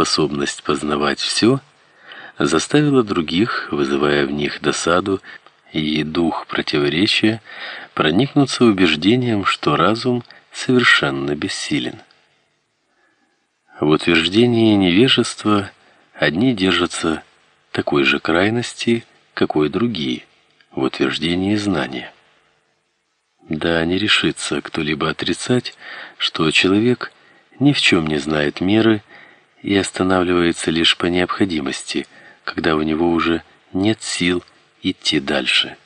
способность познавать все заставила других, вызывая в них досаду и дух противоречия, проникнуться убеждением, что разум совершенно бессилен. В утверждении невежества одни держатся такой же крайности, какой другие в утверждении знания. Да не решится кто-либо отрицать, что человек ни в чем не знает меры и останавливается лишь по необходимости, когда у него уже нет сил идти дальше.